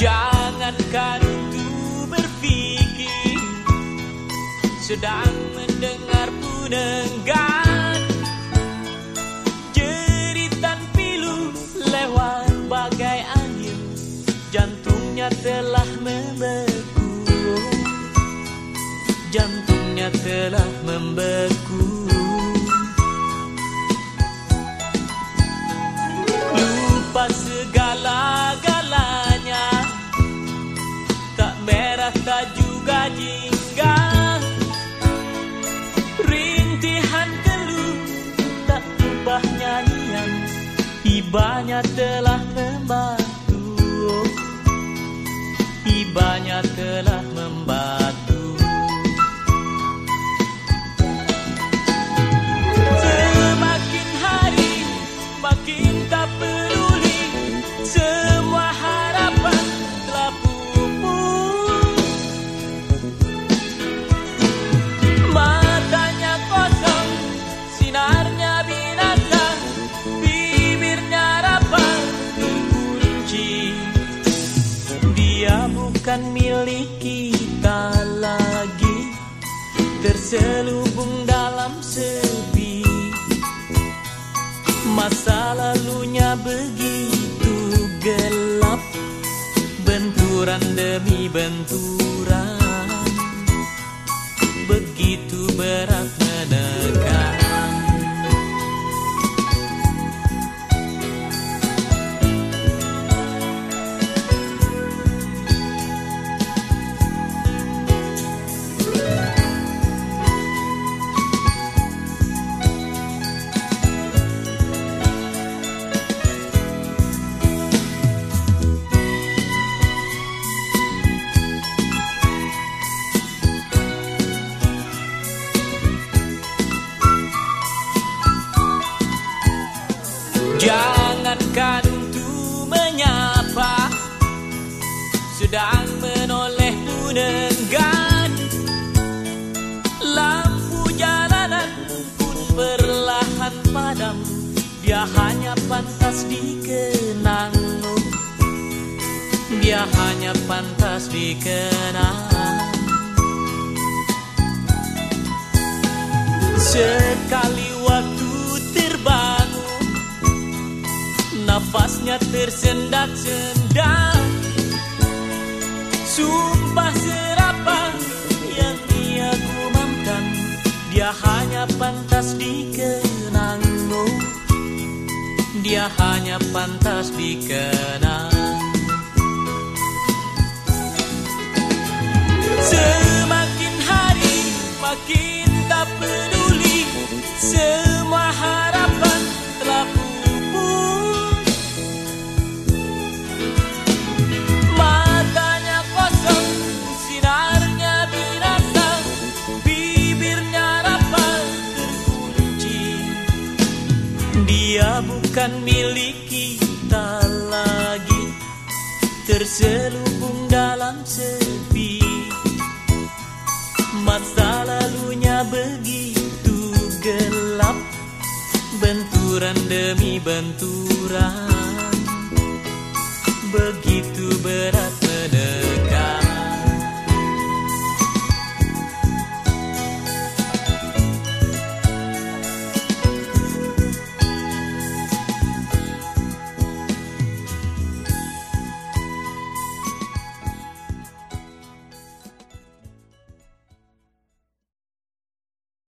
Jangankan tuh berpikir Sedang mendengar pun enggan Jeritan pilu lewat bagai angin Jantungnya telah membeku Ibanya telah membantu. Ibanya telah milik kita lagi Terselubung dalam sepi. Masa lalunya begitu gelap Benturan demi benturan. Begitu Jangankan untuk menyapa Sedang menoleh pun enggan Lampu jalanan pun perlahan padam Dia hanya pantas dikenang Dia hanya pantas dikenang. Sekali Nafasnya tersendat-sendat Sumpah serapah yang dia gumamkan Dia hanya pantas dikenang. Dia hanya pantas dikenang Dia bukan milik kita lagi. Terselubung dalam sepi. Masa lalunya begitu gelap. Benturan demi benturan. Begitu berat